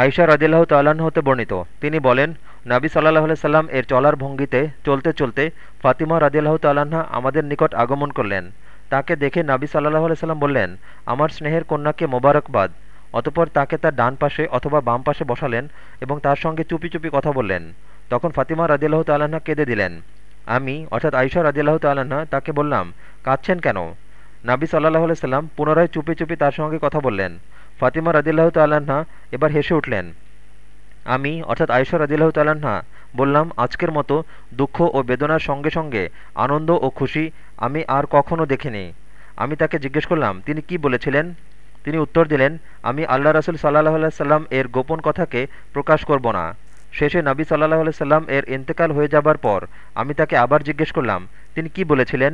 আয়সা রাজিল্লাহ তাল্লাহ্ন হতে বর্ণিত। তিনি বলেন, নাবি সাল্লাহ সাল্লাম এর চলার ভঙ্গিতে চলতে চলতে ফাতিমা রাজিল্লাহ তাল্লাহা আমাদের নিকট আগমন করলেন। তাকে দেখে নাবি সাল্লাহ সাল্লাম বললেন, আমার স্নেহের কন্যাকে মোবারকবাদ। অতপর তাকে তার ডান পাশে অথবা বাম পাশে বসালেন এবং তার সঙ্গে চুপি চুপি কথা বললেন। তখন ফাতিমা রাজিল্লাহ তাল্লাহা কেঁদে দিলেন। আমি, অর্থাৎ আয়সা রাজিল্লাহ তাল্লাহা তাকে বললাম, কাঁদছেন কেন? নাবি সাল্লাহ সাল্লাম পুনরায় চুপি চুপি তার সঙ্গে কথা বললেন। ফাতিমা রাদিল্লাহ তাল্লাহা এবার হেসে উঠলেন, আমি, অর্থাৎ আয়সা রাদিল্লাহ তাল্লাহা বললাম, আজকের মতো দুঃখ ও বেদনার সঙ্গে সঙ্গে আনন্দ ও খুশি আমি আর কখনও দেখিনি। আমি তাকে জিজ্ঞেস করলাম, তিনি কি বলেছিলেন? তিনি উত্তর দিলেন, আমি আল্লাহ রাসুল সাল্লাহ সাল্লাম এর গোপন কথাকে প্রকাশ করব না। শেষে নবী সাল্লাহ সাল্লাম এর ইন্তেকাল হয়ে যাবার পর আমি তাকে আবার জিজ্ঞেস করলাম, তিনি কি বলেছিলেন?